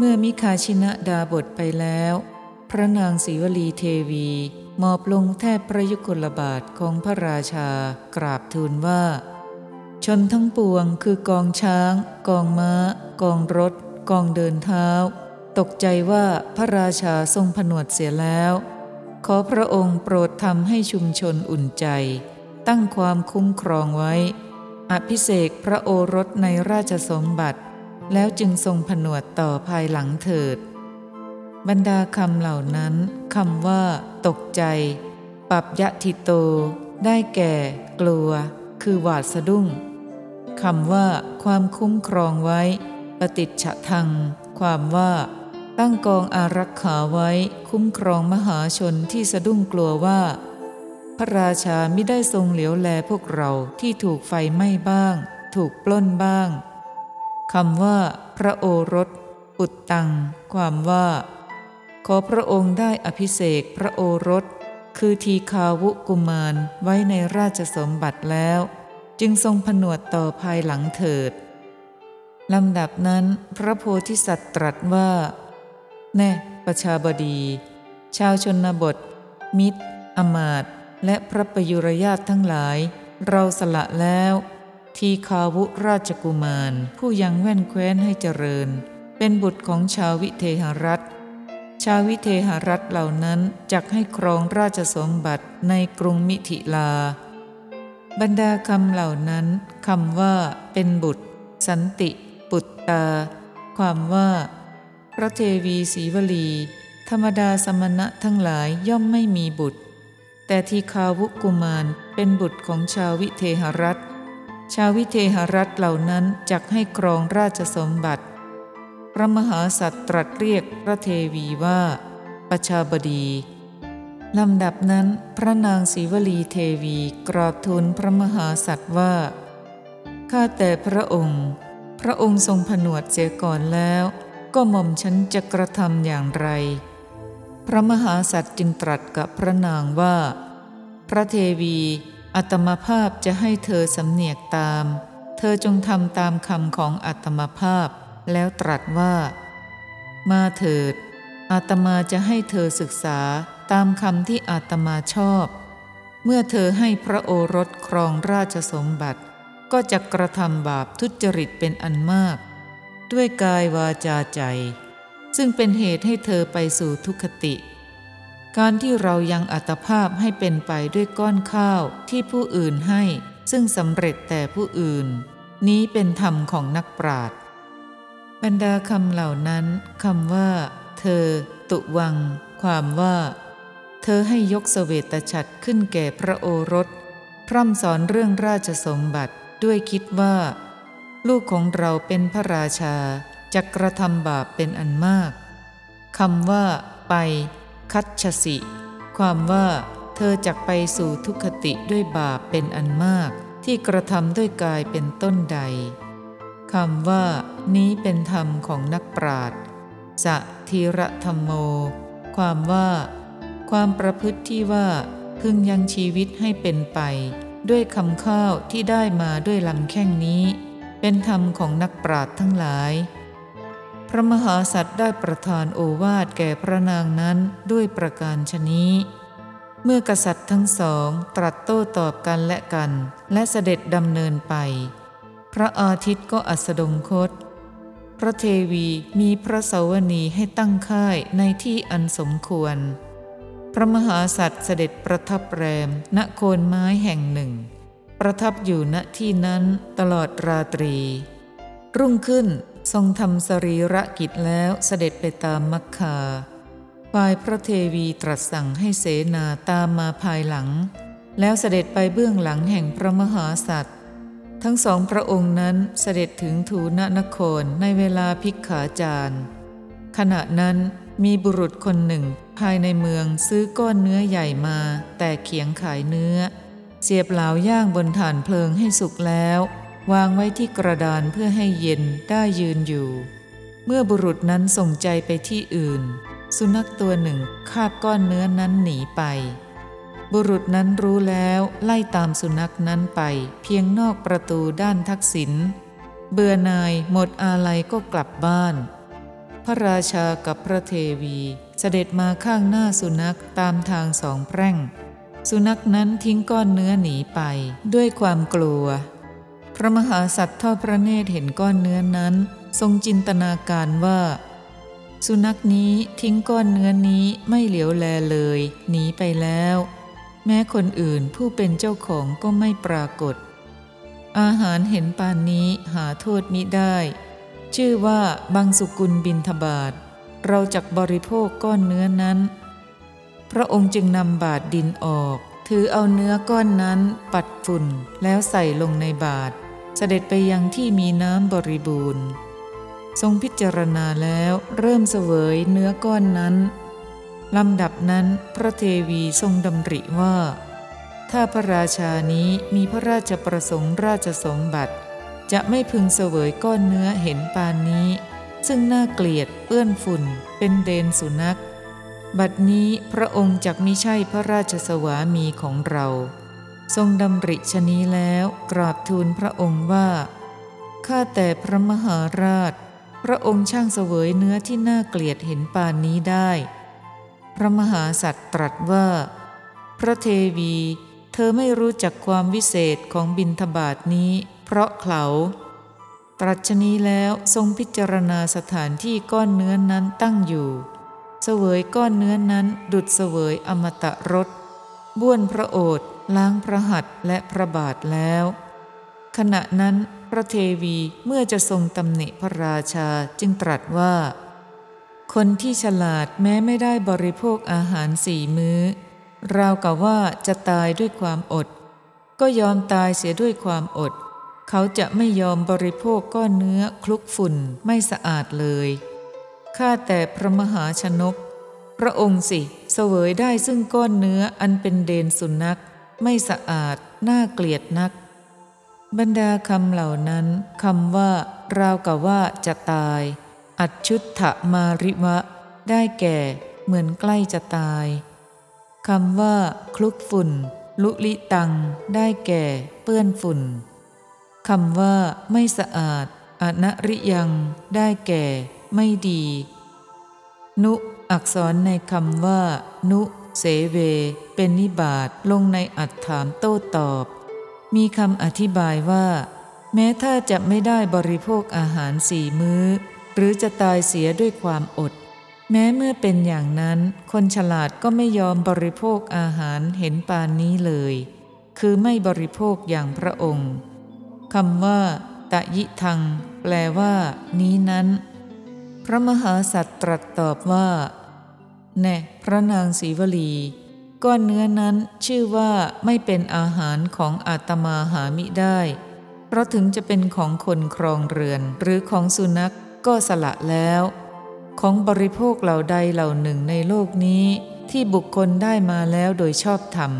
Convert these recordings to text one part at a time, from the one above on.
เมื่อมิคาชินะดาบทไปแล้ว พระนางศรีวลีเทวีมอบลงแทบพระยุคลบาทของพระราชากราบทูลว่า ชนทั้งปวงคือกองช้าง กองม้า กองรถ กองเดินเท้า ตกใจว่าพระราชาทรงผนวดเสียแล้ว ขอพระองค์โปรดทำให้ชุมชนอุ่นใจ ตั้งความคุ้มครองไว้ อภิเษกพระโอรสในราชสมบัติ แล้วจึงทรงผนวดต่อภายหลังเถิด บรรดาคำเหล่านั้นคำว่า ตกใจ ปับยะทิโต ได้แก่ กลัว คือหวาดสะดุ้งคำว่า ความคุ้มครองไว้ ปฏิจฉทัง ความว่า ตั้งกองอารักขาไว้ คุ้มครองมหาชนที่สะดุ้งกลัวว่า พระราชาไม่ได้ทรงเหลียวแลพวกเราที่ถูกไฟไหม้บ้าง ถูกปล้นบ้าง คำว่า พระโอรสปุตตัง ความว่า ขอพระองค์ได้อภิเษกพระโอรส คือทีคาวุกุมารไว้ในราชสมบัติแล้ว จึงทรงผนวดต่อภายหลังเถิดลำดับนั้น พระโพธิสัตว์ตรัสว่า แน่ประชาบดี ชาวชนบท มิตร อมาตและพระประยุรญาตทั้งหลาย เราสละแล้ว ทีคาวุราชกุมาร ผู้ยังแว่นแคว้นให้เจริญ เป็นบุตรของชาววิเทหรัฐ ชาววิเทหรัฐเหล่านั้นจักให้ครองราชสมบัติในกรุงมิถิลา บรรดาคำเหล่านั้นคำว่า เป็นบุตร สันติ ปุตตา ความว่า พระเทวีศรีวลี ธรรมดาสมณะทั้งหลายย่อมไม่มีบุตร แต่ทีคาวุกุมารเป็นบุตรของชาววิเทหรัฐ ชาววิเทหรัฐเหล่านั้นจักให้ครองราชสมบัติ พระมหาสัตว์ตรัสเรียกพระเทวีว่าประชาบดีลำดับนั้นพระนางศรีวลีเทวีกราบทูลพระมหาสัตว์ว่า ข้าแต่พระองค์ พระองค์ทรงผนวดเสียก่อนแล้ว ก็หม่อมฉันจะกระทำอย่างไร พระมหาสัตว์จึงตรัสกับพระนางว่า พระเทวี อัตมภาพจะให้เธอสำเนียกตาม เธอจงทำตามคำของอัตมภาพ แล้วตรัสว่า มาเถิด อาตมาจะให้เธอศึกษาตามคำที่อาตมาชอบ เมื่อเธอให้พระโอรสครองราชสมบัติ ก็จะกระทำบาปทุจริตเป็นอันมาก ด้วยกายวาจาใจ ซึ่งเป็นเหตุให้เธอไปสู่ทุกขติ การที่เรายังอัตภาพให้เป็นไปด้วยก้อนข้าวที่ผู้อื่นให้ ซึ่งสำเร็จแต่ผู้อื่น นี้เป็นธรรมของนักปราชญ์บรรดาคำเหล่านั้นคำว่า เธอ ตุวัง ความว่า เธอให้ยกเสวตฉัตรขึ้นแก่พระโอรส พร่ำสอนเรื่องราชสมบัติด้วยคิดว่า ลูกของเราเป็นพระราชาจะกระทำบาปเป็นอันมากคำว่า ไป คัตชสิ ความว่าเธอจักไปสู่ทุกขติด้วยบาปเป็นอันมากที่กระทำด้วยกายเป็นต้นใดคำว่า นี้เป็นธรรมของนักปราชญ์สะธีระธรรมโม ความว่า ความประพฤติที่ว่าพึงยังชีวิตให้เป็นไป ด้วยคำข้าวที่ได้มาด้วยลำแข้งนี้ เป็นธรรมของนักปราชญ์ทั้งหลาย พระมหาสัตว์ได้ประทานโอวาทแก่พระนางนั้นด้วยประการชนี้เมื่อกษัตริย์ทั้งสองตรัสโต้ตอบกันและกัน และเสด็จดำเนินไป พระอาทิตย์ก็อัสดงคต พระเทวีมีพระเสวนีให้ตั้งค่ายในที่อันสมควร พระมหาสัตว์เสด็จประทับแรมณโคนไม้แห่งหนึ่ง ประทับอยู่ณที่นั้นตลอดราตรี รุ่งขึ้น ทรงทำสรีระกิจแล้วเสด็จไปตามมักคาฝ่ายพระเทวีตรัสสั่งให้เสนาตามมาภายหลัง แล้วเสด็จไปเบื้องหลังแห่งพระมหาสัตว์ ทั้งสองพระองค์นั้นเสด็จถึงทูนนครในเวลาพิกขาจาร์ขณะนั้นมีบุรุษคนหนึ่งภายในเมืองซื้อก้อนเนื้อใหญ่มา แต่เขียงขายเนื้อ เสียบเหลาย่างบนฐานเพลิงให้สุกแล้ว วางไว้ที่กระดานเพื่อให้เย็นได้ยืนอยู่ เมื่อบุรุษนั้นส่งใจไปที่อื่น สุนัขตัวหนึ่งคาบก้อนเนื้อนั้นหนีไป บุรุษนั้นรู้แล้วไล่ตามสุนัขนั้นไป เพียงนอกประตูด้านทักษิณเบื่อนายหมดอาลัยก็กลับบ้าน พระราชากับพระเทวีเสด็จมาข้างหน้าสุนัขตามทางสองแพร่ง สุนัขนั้นทิ้งก้อนเนื้อหนีไปด้วยความกลัว พระมหาสัตว์ทอดพระเนตรเห็นก้อนเนื้อนั้น ทรงจินตนาการว่า สุนัขนี้ทิ้งก้อนเนื้อนี้ไม่เหลียวแลเลยหนีไปแล้ว แม้คนอื่นผู้เป็นเจ้าของก็ไม่ปรากฏ อาหารเห็นปานนี้หาโทษมิได้ ชื่อว่าบางสุกุลบินทบาท เราจักบริโภคก้อนเนื้อนั้น พระองค์จึงนำบาทดินออกถือเอาเนื้อก้อนนั้นปัดฝุ่นแล้วใส่ลงในบาท เสด็จไปยังที่มีน้ำบริบูรณ์ ทรงพิจารณาแล้วเริ่มเสวยเนื้อก้อนนั้นลำดับนั้นพระเทวีทรงดำริว่า ถ้าพระราชานี้มีพระราชประสงค์ราชสมบัติ จะไม่พึงเสวยก้อนเนื้อเห็นปานนี้ ซึ่งน่าเกลียดเปื้อนฝุ่น เป็นเดนสุนัข บัดนี้พระองค์จักมิใช่พระราชสวามีของเรา ทรงดำริชนี้แล้วกราบทูลพระองค์ว่า ข้าแต่พระมหาราช พระองค์ช่างเสวยเนื้อที่น่าเกลียดเห็นปานนี้ได้ พระมหาสัตว์ตรัสว่า พระเทวี เธอไม่รู้จักความวิเศษของบินทบาทนี้ เพราะเขาตรัชนี้แล้วทรงพิจารณาสถานที่ก้อนเนื้อนั้นตั้งอยู่ เสวยก้อนเนื้อนั้นดุดเสวยอมตะรส บ้วนพระโอษฐ์ล้างพระหัตถ์และพระบาทแล้ว ขณะนั้นพระเทวีเมื่อจะทรงตำหนิพระราชาจึงตรัสว่า คนที่ฉลาดแม้ไม่ได้บริโภคอาหารสี่มื้อ ราวกับว่าจะตายด้วยความอด ก็ยอมตายเสียด้วยความอด เขาจะไม่ยอมบริโภคก้อนเนื้อคลุกฝุ่นไม่สะอาดเลยข้าแต่พระมหาชนก พระองค์สิ สวยได้ซึ่งก้อนเนื้ออันเป็นเดนสุนัข ไม่สะอาดน่าเกลียดนัก บรรดาคำเหล่านั้นคำว่า ราวกับว่าจะตาย อัจชุตถมาริวะได้แก่เหมือนใกล้จะตายคำว่า คลุกฝุ่น ลุลิตัง ได้แก่เปื้อนฝุ่นคำว่า ไม่สะอาด อนริยัง ได้แก่ ไม่ดี นุ อักษรในคำว่า นุเสเว เป็นนิบาตลงในอัดถามโต้ตอบ มีคำอธิบายว่า แม้ถ้าจะไม่ได้บริโภคอาหารสี่มื้อ หรือจะตายเสียด้วยความอด แม้เมื่อเป็นอย่างนั้น คนฉลาดก็ไม่ยอมบริโภคอาหารเห็นปานนี้เลย คือไม่บริโภคอย่างพระองค์คำว่า ตะยิทัง แปลว่า นี้นั้น พระมหาสัตว์ตรัสตอบว่า แน่พระนางศรีวลีก้อนเนื้อนั้นชื่อว่าไม่เป็นอาหารของอาตมาหามิได้ เพราะถึงจะเป็นของคนครองเรือนหรือของสุนัขก็สละแล้ว ของบริโภคเหล่าใดเหล่าหนึ่งในโลกนี้ ที่บุคคลได้มาแล้วโดยชอบธรรม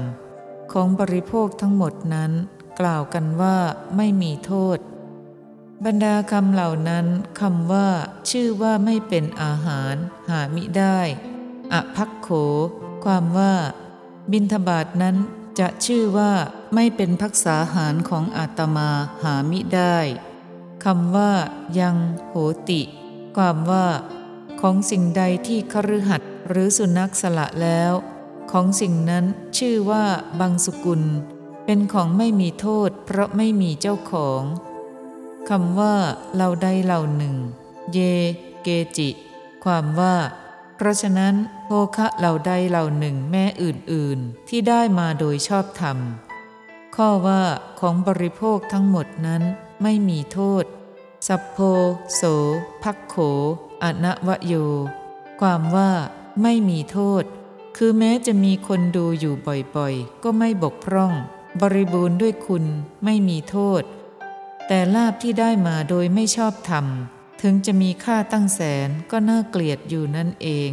ของบริโภคทั้งหมดนั้น กล่าวกันว่าไม่มีโทษ บรรดาคำเหล่านั้นคำว่า ชื่อว่าไม่เป็นอาหาร หามิได้ อภักโข ความว่า บินทบาทนั้นจะชื่อว่าไม่เป็นพักษาหารของอาตมาหามิได้คำว่า ยังโหติ ความว่า ของสิ่งใดที่คฤหัสหรือสุนัขสละแล้ว ของสิ่งนั้นชื่อว่าบางสุกุล เป็นของไม่มีโทษ เพราะไม่มีเจ้าของคำว่าเหล่าใดเหล่าหนึ่ง เย เกจิ ความว่า เพราะฉะนั้นโภคะเหล่าใดเหล่าหนึ่งแม่อื่นๆ ที่ได้มาโดยชอบธรรม ข้อว่าของบริโภคทั้งหมดนั้นไม่มีโทษ สัพโพโสภักโขอนวโย ความว่าไม่มีโทษ คือแม้จะมีคนดูอยู่บ่อยๆ ก็ไม่บกพร่อง บริบูรณ์ด้วยคุณไม่มีโทษ แต่ลาบที่ได้มาโดยไม่ชอบธรรม ถึงจะมีค่าตั้งแสนก็น่าเกลียดอยู่นั่นเอง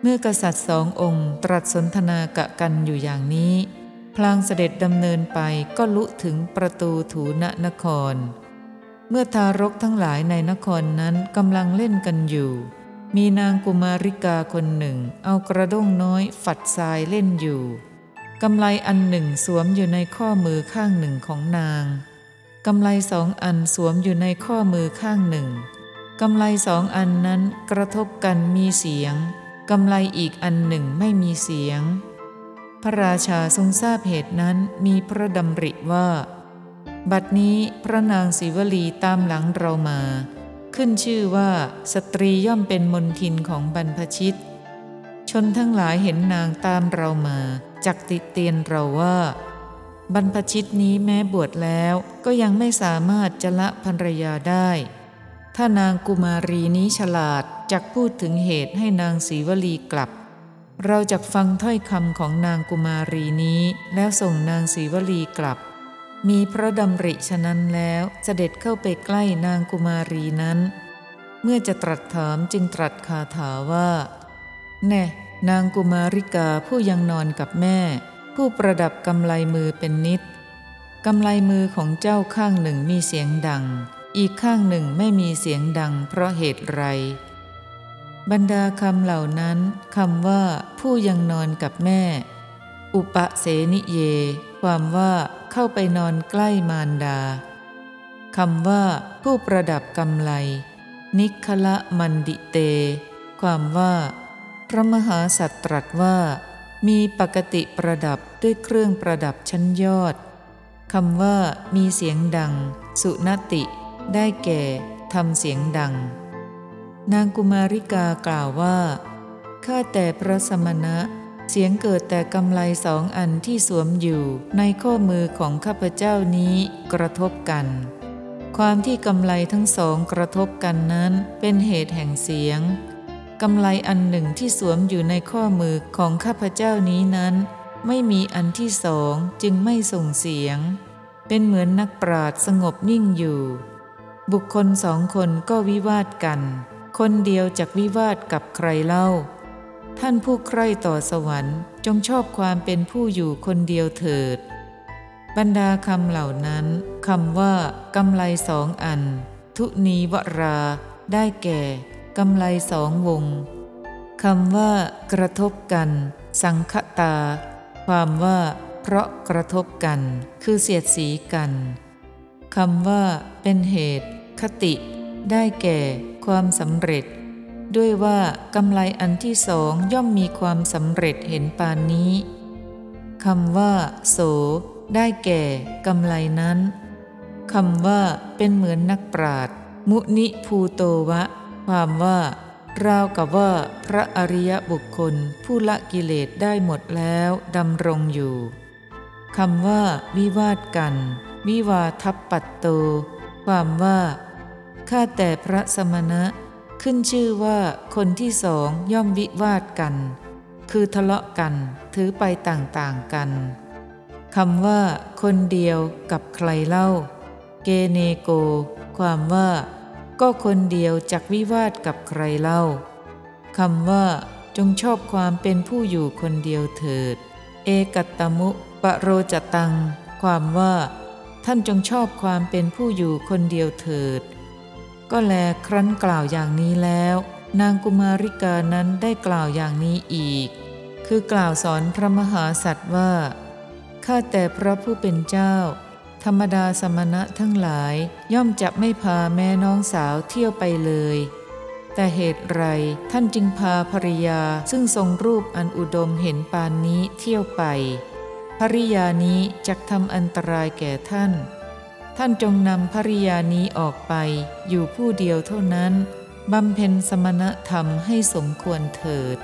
เมื่อกษัตริย์สององค์ตรัสสนทนากะกันอยู่อย่างนี้ พลางเสด็จดำเนินไปก็ลุถึงประตูถูนนคร เมื่อทารกทั้งหลายในนครนั้นกำลังเล่นกันอยู่ มีนางกุมาริกาคนหนึ่ง เอากระด้งน้อยฝัดทรายเล่นอยู่กำไลอันหนึ่งสวมอยู่ในข้อมือข้างหนึ่งของนาง กำไลสองอันสวมอยู่ในข้อมือข้างหนึ่งกำไลสองอันนั้นกระทบกันมีเสียงกำไลอีกอันหนึ่งไม่มีเสียง พระราชาทรงทราบเหตุนั้นมีพระดำริว่า บัดนี้พระนางศิวลีตามหลังเรามา ขึ้นชื่อว่าสตรีย่อมเป็นมนทินของบรรพชิต ชนทั้งหลายเห็นนางตามเรามา จักติเตียนเราว่า บรรพชิตนี้แม้บวชแล้วก็ยังไม่สามารถจะละภรรยาได้ ถ้านางกุมารีนี้ฉลาดจักพูดถึงเหตุให้นางศรีวลีกลับ เราจะฟังถ้อยคำของนางกุมารีนี้แล้วส่งนางศรีวลีกลับ มีพระดำริฉะนั้นแล้วเสด็จเข้าไปใกล้นางกุมารีนั้น เมื่อจะตรัสถามจึงตรัสคาถาว่า แน่ นางกุมาริกาผู้ยังนอนกับแม่ ผู้ประดับกำไลมือเป็นนิดกำไลมือของเจ้าข้างหนึ่งมีเสียงดัง อีกข้างหนึ่งไม่มีเสียงดังเพราะเหตุไร บรรดาคำเหล่านั้นคำว่าผู้ยังนอนกับแม่ อุปเสนิเย ความว่าเข้าไปนอนใกล้มารดาคำว่าผู้ประดับกำไล นิคละมันดิเต ความว่า พระมหาสัตตรัสว่า มีปกติประดับด้วยเครื่องประดับชั้นยอดคำว่ามีเสียงดัง สุนติ ได้แก่ทำเสียงดัง นางกุมาริกากล่าวว่าข้าแต่พระสมณะ เสียงเกิดแต่กำไลสองอันที่สวมอยู่ในข้อมือของข้าพเจ้านี้กระทบกัน ความที่กำไลทั้งสองกระทบกันนั้นเป็นเหตุแห่งเสียง กำไลอันหนึ่งที่สวมอยู่ในข้อมือของข้าพเจ้านี้นั้น ไม่มีอันที่สองจึงไม่ส่งเสียง เป็นเหมือนนักปราดสงบนิ่งอยู่ บุคคลสองคนก็วิวาทกัน คนเดียวจากวิวาทกับใครเล่า ท่านผู้ใคร่ต่อสวรรค์ จงชอบความเป็นผู้อยู่คนเดียวเถิด บรรดาคำเหล่านั้นคำว่ากำไลสองอัน ทุนีวรา ได้แก่ กำไลสองวงคำว่ากระทบกัน สังคตา ความว่า เพราะกระทบกัน คือเสียดสีกันคำว่า เป็นเหตุ คติ ได้แก่ ความสำเร็จ ด้วยว่ากำไลอันที่สองย่อมมีความสำเร็จเห็นปานนี้คำว่า โส ได้แก่กำไลนั้นคำว่า เป็นเหมือนนักปราดมุนิภูโตวะ ความว่าราวกับว่าพระอริยบุคคลผู้ละกิเลสได้หมดแล้วดำรงอยู่คำว่า วิวาทกัน วิวาทัพปัตโต ความว่าข้าแต่พระสมณะ ขึ้นชื่อว่าคนที่สองย่อมวิวาทกัน คือทะเลาะกันถือไปต่างๆกันคำว่า คนเดียวกับใครเล่า เกเนโก ความว่า ก็คนเดียวจักวิวาทกับใครเล่าคำว่า จงชอบความเป็นผู้อยู่คนเดียวเถิด เอกัตตมุปโรจตัง ความว่า ท่านจงชอบความเป็นผู้อยู่คนเดียวเถิด ก็แลครั้นกล่าวอย่างนี้แล้ว นางกุมาริกานั้นได้กล่าวอย่างนี้อีก คือกล่าวสอนพระมหาสัตว์ว่าข้าแต่พระผู้เป็นเจ้า ธรรมดาสมณะทั้งหลายย่อมจะไม่พาแม่น้องสาวเที่ยวไปเลย แต่เหตุไรท่านจึงพาภริยาซึ่งทรงรูปอันอุดมเห็นปานนี้เที่ยวไป ภริยานี้จะทำอันตรายแก่ท่าน ท่านจงนำภริยานี้ออกไปอยู่ผู้เดียวเท่านั้นบำเพ็ญสมณธรรมให้สมควรเถิด